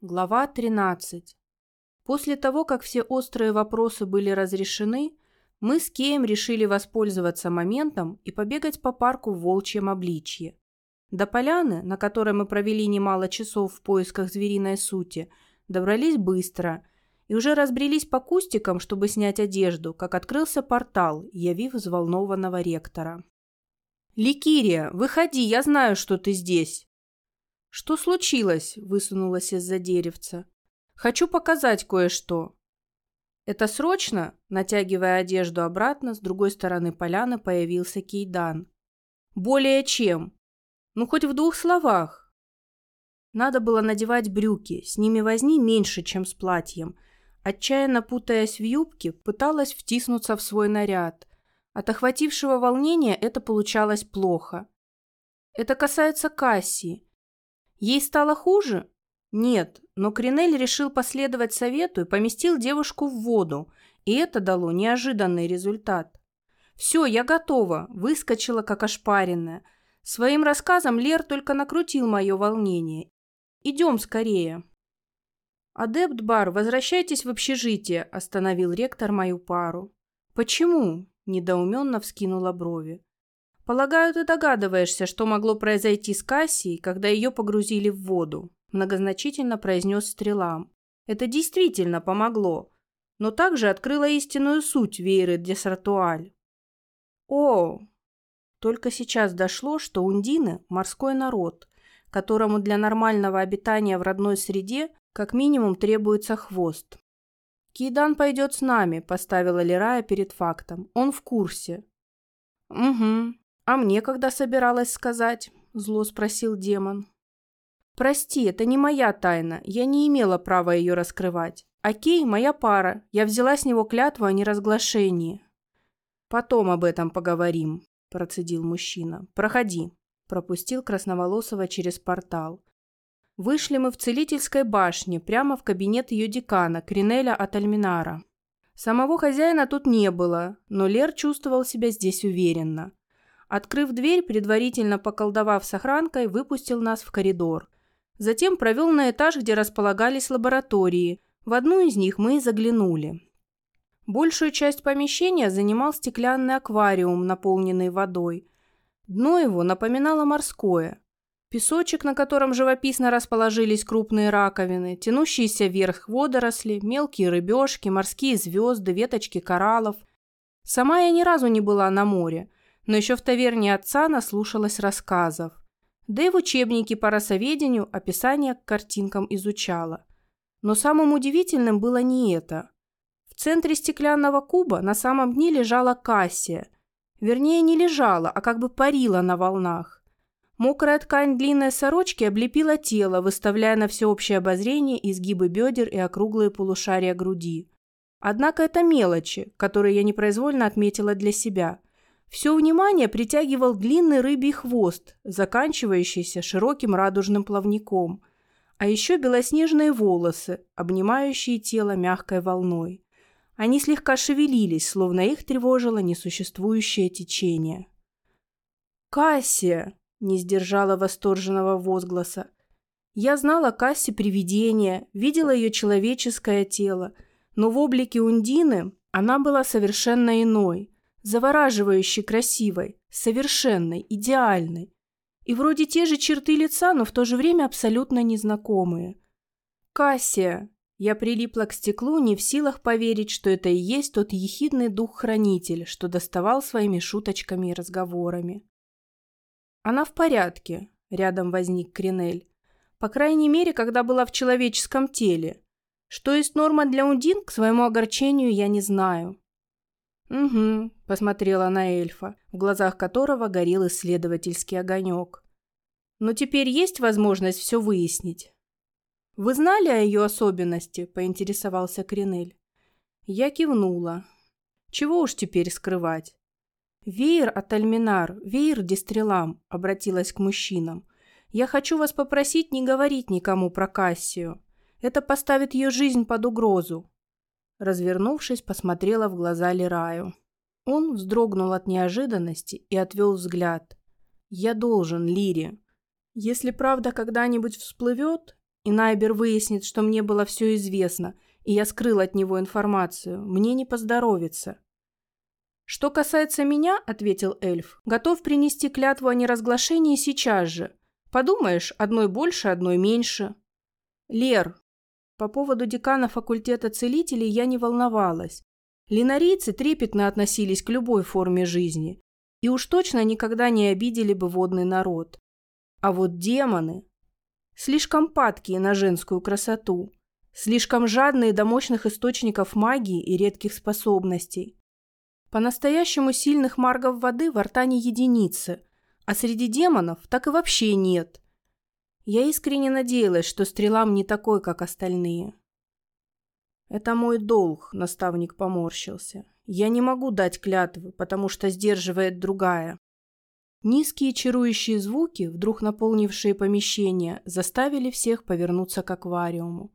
Глава 13. После того, как все острые вопросы были разрешены, мы с Кеем решили воспользоваться моментом и побегать по парку в волчьем обличье. До поляны, на которой мы провели немало часов в поисках звериной сути, добрались быстро и уже разбрелись по кустикам, чтобы снять одежду, как открылся портал, явив взволнованного ректора. «Ликирия, выходи, я знаю, что ты здесь!» «Что случилось?» – высунулась из-за деревца. «Хочу показать кое-что». «Это срочно?» – натягивая одежду обратно, с другой стороны поляны появился Кейдан. «Более чем. Ну, хоть в двух словах». Надо было надевать брюки, с ними возни меньше, чем с платьем. Отчаянно путаясь в юбке, пыталась втиснуться в свой наряд. От охватившего волнения это получалось плохо. Это касается Кассии. Ей стало хуже? Нет, но Кринель решил последовать совету и поместил девушку в воду, и это дало неожиданный результат. «Все, я готова», – выскочила как ошпаренная. Своим рассказом Лер только накрутил мое волнение. «Идем скорее». «Адепт Бар, возвращайтесь в общежитие», – остановил ректор мою пару. «Почему?» – недоуменно вскинула брови. «Полагаю, ты догадываешься, что могло произойти с Кассией, когда ее погрузили в воду», многозначительно произнес Стрелам. «Это действительно помогло, но также открыло истинную суть Вейры Десартуаль». «О!» Только сейчас дошло, что ундины – морской народ, которому для нормального обитания в родной среде как минимум требуется хвост. «Кейдан пойдет с нами», – поставила Лерая перед фактом. «Он в курсе». «Угу. «А мне когда собиралась сказать?» – зло спросил демон. «Прости, это не моя тайна, я не имела права ее раскрывать. Окей, моя пара, я взяла с него клятву о неразглашении». «Потом об этом поговорим», – процедил мужчина. «Проходи», – пропустил Красноволосого через портал. Вышли мы в целительской башне, прямо в кабинет ее декана, Кринеля от Альминара. Самого хозяина тут не было, но Лер чувствовал себя здесь уверенно. Открыв дверь, предварительно поколдовав с охранкой, выпустил нас в коридор. Затем провел на этаж, где располагались лаборатории. В одну из них мы и заглянули. Большую часть помещения занимал стеклянный аквариум, наполненный водой. Дно его напоминало морское. Песочек, на котором живописно расположились крупные раковины, тянущиеся вверх водоросли, мелкие рыбешки, морские звезды, веточки кораллов. Сама я ни разу не была на море, но еще в таверне отца наслушалась рассказов. Да и в учебнике по расоведению описание к картинкам изучала. Но самым удивительным было не это. В центре стеклянного куба на самом дне лежала Кассия. Вернее, не лежала, а как бы парила на волнах. Мокрая ткань длинной сорочки облепила тело, выставляя на всеобщее обозрение изгибы бедер и округлые полушария груди. Однако это мелочи, которые я непроизвольно отметила для себя – все внимание притягивал длинный рыбий хвост, заканчивающийся широким радужным плавником, а еще белоснежные волосы, обнимающие тело мягкой волной. Они слегка шевелились, словно их тревожило несуществующее течение. «Кассия!» – не сдержала восторженного возгласа. Я знала Касси привидение, видела ее человеческое тело, но в облике Ундины она была совершенно иной – завораживающе красивой, совершенной, идеальной. И вроде те же черты лица, но в то же время абсолютно незнакомые. Кассия. Я прилипла к стеклу, не в силах поверить, что это и есть тот ехидный дух-хранитель, что доставал своими шуточками и разговорами. Она в порядке, рядом возник Кринель. По крайней мере, когда была в человеческом теле. Что есть норма для Ундин, к своему огорчению, я не знаю. «Угу», – посмотрела на эльфа, в глазах которого горел исследовательский огонек. «Но теперь есть возможность все выяснить?» «Вы знали о ее особенности?» – поинтересовался Кринель. Я кивнула. «Чего уж теперь скрывать?» «Веер от Альминар, веер Дистрелам», – обратилась к мужчинам. «Я хочу вас попросить не говорить никому про Кассию. Это поставит ее жизнь под угрозу. Развернувшись, посмотрела в глаза Лираю. Он вздрогнул от неожиданности и отвел взгляд. «Я должен, Лире. Если правда когда-нибудь всплывет, и Найбер выяснит, что мне было все известно, и я скрыл от него информацию, мне не поздоровится. «Что касается меня, — ответил эльф, — готов принести клятву о неразглашении сейчас же. Подумаешь, одной больше, одной меньше». «Лер, по поводу декана факультета целителей я не волновалась. Линарийцы трепетно относились к любой форме жизни и уж точно никогда не обидели бы водный народ. А вот демоны слишком падкие на женскую красоту, слишком жадные до мощных источников магии и редких способностей. По-настоящему сильных маргов воды в Артане единицы, а среди демонов так и вообще нет. Я искренне надеялась, что стрелам не такой, как остальные. «Это мой долг», — наставник поморщился. «Я не могу дать клятвы, потому что сдерживает другая». Низкие чарующие звуки, вдруг наполнившие помещение, заставили всех повернуться к аквариуму.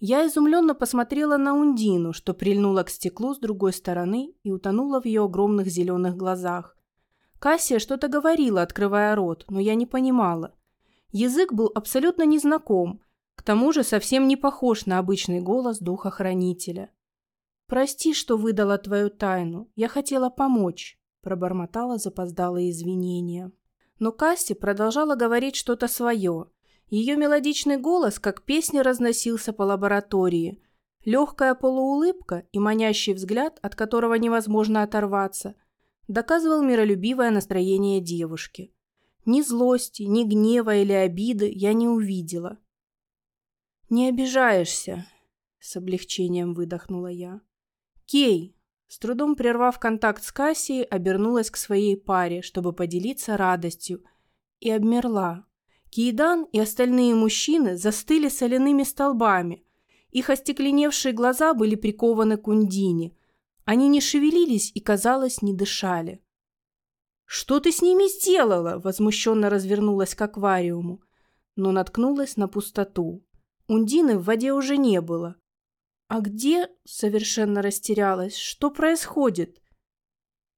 Я изумленно посмотрела на Ундину, что прильнула к стеклу с другой стороны и утонула в ее огромных зеленых глазах. Кассия что-то говорила, открывая рот, но я не понимала. Язык был абсолютно незнаком, к тому же совсем не похож на обычный голос духа-хранителя. «Прости, что выдала твою тайну. Я хотела помочь» пробормотала запоздалые извинения. Но Касси продолжала говорить что-то свое. Ее мелодичный голос, как песня, разносился по лаборатории. Легкая полуулыбка и манящий взгляд, от которого невозможно оторваться, доказывал миролюбивое настроение девушки. Ни злости, ни гнева или обиды я не увидела. «Не обижаешься», — с облегчением выдохнула я. «Кей, с трудом прервав контакт с Кассией, обернулась к своей паре, чтобы поделиться радостью, и обмерла. Кейдан и остальные мужчины застыли соляными столбами. Их остекленевшие глаза были прикованы к Ундине. Они не шевелились и, казалось, не дышали. «Что ты с ними сделала?» – возмущенно развернулась к аквариуму, но наткнулась на пустоту. Ундины в воде уже не было. «А где?» — совершенно растерялась. «Что происходит?»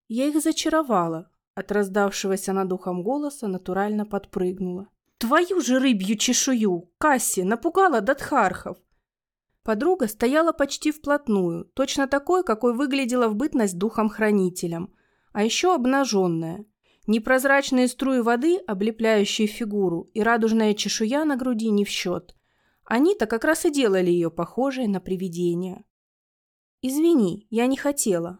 Я их зачаровала. От раздавшегося над ухом голоса натурально подпрыгнула. «Твою же рыбью чешую! Касси! Напугала Датхархов!» Подруга стояла почти вплотную, точно такой, какой выглядела в бытность духом-хранителем, а еще обнаженная. Непрозрачные струи воды, облепляющие фигуру, и радужная чешуя на груди не в счет. Они-то как раз и делали ее похожей на привидение. «Извини, я не хотела».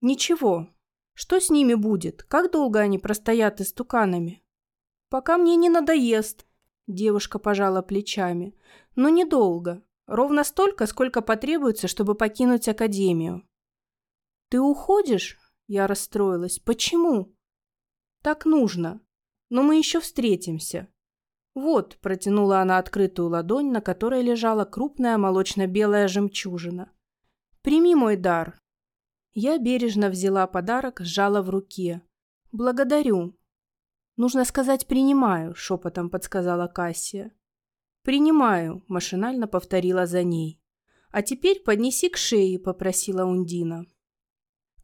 «Ничего. Что с ними будет? Как долго они простоят истуканами?» «Пока мне не надоест», – девушка пожала плечами. «Но недолго. Ровно столько, сколько потребуется, чтобы покинуть Академию». «Ты уходишь?» – я расстроилась. «Почему?» «Так нужно. Но мы еще встретимся. «Вот», – протянула она открытую ладонь, на которой лежала крупная молочно-белая жемчужина. «Прими мой дар». Я бережно взяла подарок, сжала в руке. «Благодарю». «Нужно сказать «принимаю», – шепотом подсказала Кассия. «Принимаю», – машинально повторила за ней. «А теперь поднеси к шее», – попросила Ундина.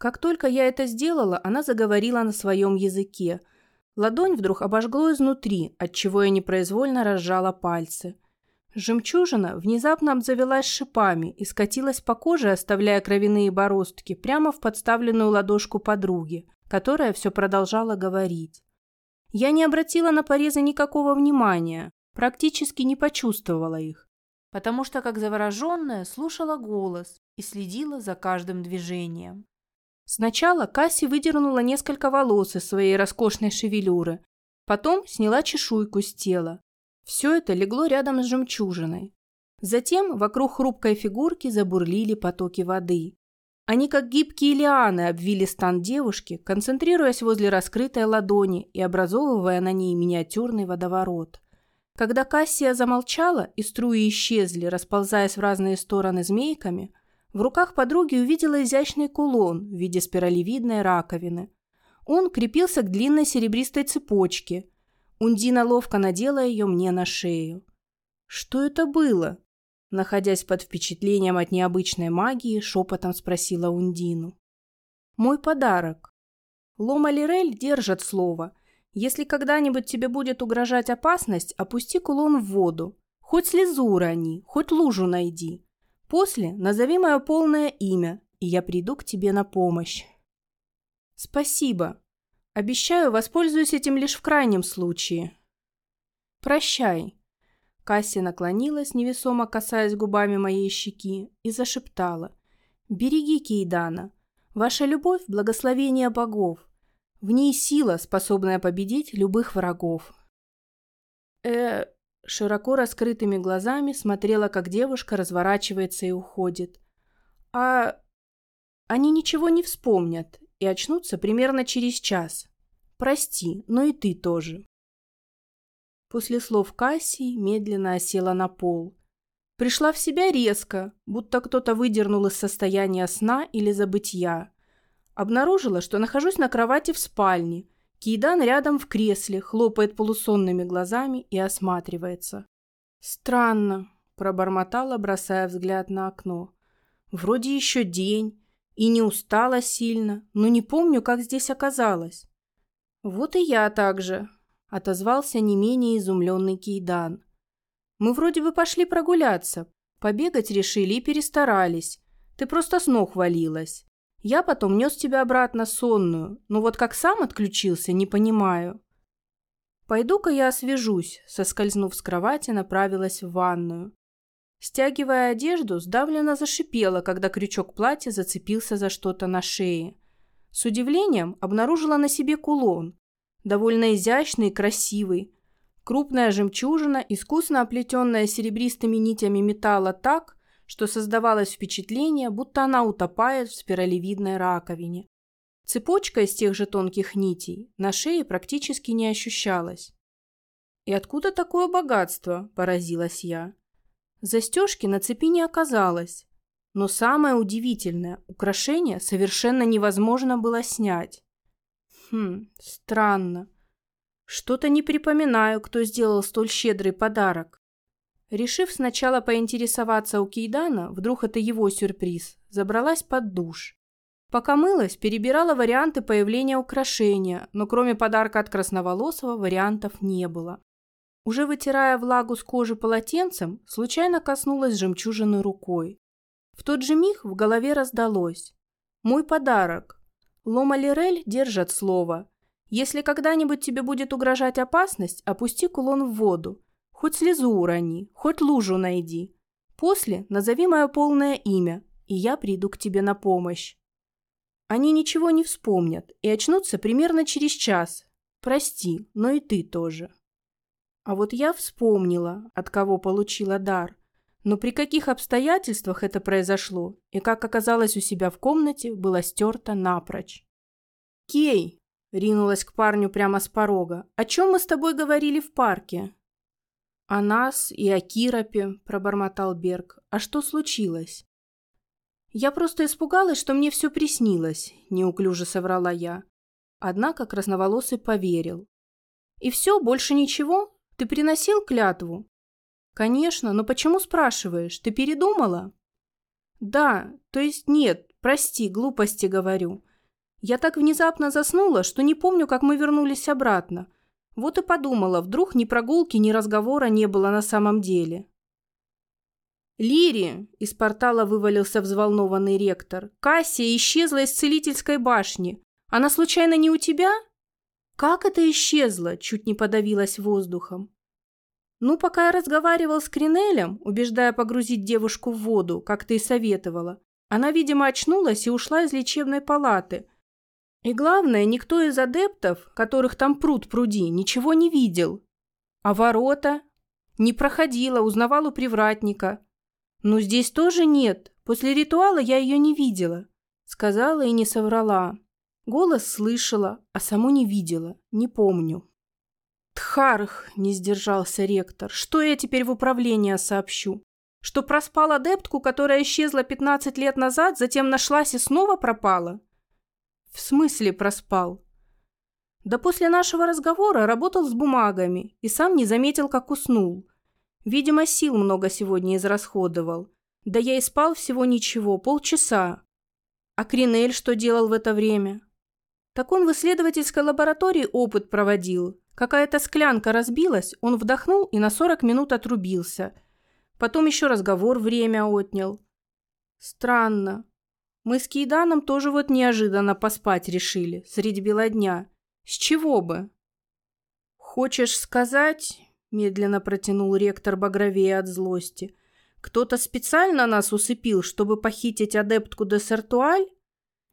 Как только я это сделала, она заговорила на своем языке – Ладонь вдруг обожгло изнутри, отчего я непроизвольно разжала пальцы. Жемчужина внезапно обзавелась шипами и скатилась по коже, оставляя кровяные бороздки прямо в подставленную ладошку подруги, которая все продолжала говорить. Я не обратила на порезы никакого внимания, практически не почувствовала их, потому что, как завороженная, слушала голос и следила за каждым движением. Сначала Касси выдернула несколько волос из своей роскошной шевелюры, потом сняла чешуйку с тела. Все это легло рядом с жемчужиной. Затем вокруг хрупкой фигурки забурлили потоки воды. Они, как гибкие лианы, обвили стан девушки, концентрируясь возле раскрытой ладони и образовывая на ней миниатюрный водоворот. Когда Кассия замолчала и струи исчезли, расползаясь в разные стороны змейками, в руках подруги увидела изящный кулон в виде спиралевидной раковины. Он крепился к длинной серебристой цепочке. Ундина ловко надела ее мне на шею. «Что это было?» Находясь под впечатлением от необычной магии, шепотом спросила Ундину. «Мой подарок. Лома Лирель держат слово. Если когда-нибудь тебе будет угрожать опасность, опусти кулон в воду. Хоть слезу урони, хоть лужу найди. После назови мое полное имя, и я приду к тебе на помощь. Спасибо. Обещаю, воспользуюсь этим лишь в крайнем случае. Прощай. Касси наклонилась, невесомо касаясь губами моей щеки, и зашептала. «Береги Кейдана. Ваша любовь – благословение богов. В ней сила, способная победить любых врагов». Э, широко раскрытыми глазами смотрела, как девушка разворачивается и уходит. «А они ничего не вспомнят и очнутся примерно через час. Прости, но и ты тоже». После слов Кассии медленно осела на пол. Пришла в себя резко, будто кто-то выдернул из состояния сна или забытья. Обнаружила, что нахожусь на кровати в спальне. Кейдан рядом в кресле, хлопает полусонными глазами и осматривается. «Странно», – пробормотала, бросая взгляд на окно. «Вроде еще день, и не устала сильно, но не помню, как здесь оказалась». «Вот и я так же», отозвался не менее изумленный Кейдан. «Мы вроде бы пошли прогуляться. Побегать решили и перестарались. Ты просто с ног валилась. Я потом нес тебя обратно сонную, но вот как сам отключился, не понимаю». «Пойду-ка я освежусь», — соскользнув с кровати, направилась в ванную. Стягивая одежду, сдавленно зашипела, когда крючок платья зацепился за что-то на шее. С удивлением обнаружила на себе кулон, довольно изящный и красивый. Крупная жемчужина, искусно оплетенная серебристыми нитями металла так, что создавалось впечатление, будто она утопает в спиралевидной раковине. Цепочка из тех же тонких нитей на шее практически не ощущалась. «И откуда такое богатство?» – поразилась я. Застежки на цепи не оказалось. Но самое удивительное – украшение совершенно невозможно было снять. Хм, странно. Что-то не припоминаю, кто сделал столь щедрый подарок. Решив сначала поинтересоваться у Кейдана, вдруг это его сюрприз, забралась под душ. Пока мылась, перебирала варианты появления украшения, но кроме подарка от Красноволосого вариантов не было. Уже вытирая влагу с кожи полотенцем, случайно коснулась жемчужины рукой. В тот же миг в голове раздалось. «Мой подарок. Лома Лирель держат слово. Если когда-нибудь тебе будет угрожать опасность, опусти кулон в воду. Хоть слезу урони, хоть лужу найди. После назови мое полное имя, и я приду к тебе на помощь. Они ничего не вспомнят и очнутся примерно через час. Прости, но и ты тоже. А вот я вспомнила, от кого получила дар. Но при каких обстоятельствах это произошло и как оказалось у себя в комнате, было стерто напрочь. «Кей!» – ринулась к парню прямо с порога. «О чем мы с тобой говорили в парке?» «О нас и о Киропе», – пробормотал Берг. «А что случилось?» «Я просто испугалась, что мне все приснилось», – неуклюже соврала я. Однако красноволосый поверил. «И все, больше ничего? Ты приносил клятву?» «Конечно, но почему спрашиваешь? Ты передумала?» «Да, то есть нет, прости, глупости говорю. Я так внезапно заснула, что не помню, как мы вернулись обратно. Вот и подумала, вдруг ни прогулки, ни разговора не было на самом деле». «Лири!» – из портала вывалился взволнованный ректор. «Кассия исчезла из целительской башни. Она случайно не у тебя?» «Как это исчезла?» – чуть не подавилась воздухом. Ну, пока я разговаривал с Кринелем, убеждая погрузить девушку в воду, как ты и советовала, она, видимо, очнулась и ушла из лечебной палаты. И главное, никто из адептов, которых там пруд пруди, ничего не видел. А ворота? Не проходила, узнавал у привратника. Ну, здесь тоже нет. После ритуала я ее не видела. Сказала и не соврала. Голос слышала, а саму не видела, не помню. «Тхарх!» – не сдержался ректор. «Что я теперь в управление сообщу? Что проспал адептку, которая исчезла 15 лет назад, затем нашлась и снова пропала?» «В смысле проспал?» «Да после нашего разговора работал с бумагами и сам не заметил, как уснул. Видимо, сил много сегодня израсходовал. Да я и спал всего ничего, полчаса. А Кринель что делал в это время?» Так он в исследовательской лаборатории опыт проводил. Какая-то склянка разбилась, он вдохнул и на 40 минут отрубился. Потом еще разговор время отнял. Странно. Мы с Кейданом тоже вот неожиданно поспать решили, среди бела дня. С чего бы? Хочешь сказать, медленно протянул ректор багровее от злости, кто-то специально нас усыпил, чтобы похитить адептку де Сертуаль?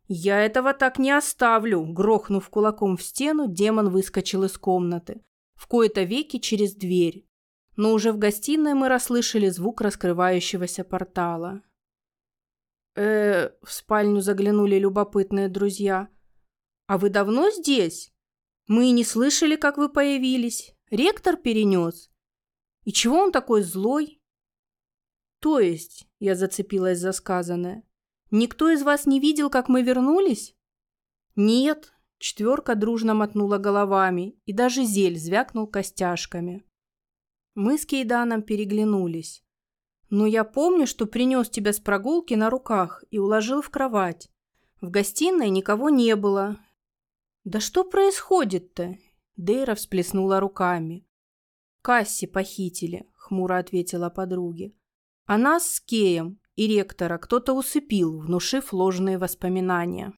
«Я этого так не оставлю!» Грохнув кулаком в стену, демон выскочил из комнаты. В кои-то веки через дверь. Но уже в гостиной мы расслышали звук раскрывающегося портала. Э в спальню заглянули любопытные друзья. «А вы давно здесь? Мы и не слышали, как вы появились. Ректор перенес. И чего он такой злой?» «То есть?» – я зацепилась за сказанное. Никто из вас не видел, как мы вернулись? Нет. Четверка дружно мотнула головами, и даже Зель звякнул костяшками. Мы с Кейданом переглянулись. Но я помню, что принес тебя с прогулки на руках и уложил в кровать. В гостиной никого не было. Да что происходит-то? Дейра всплеснула руками. Касси похитили, хмуро ответила подруге. А нас с Кеем и ректора кто-то усыпил, внушив ложные воспоминания.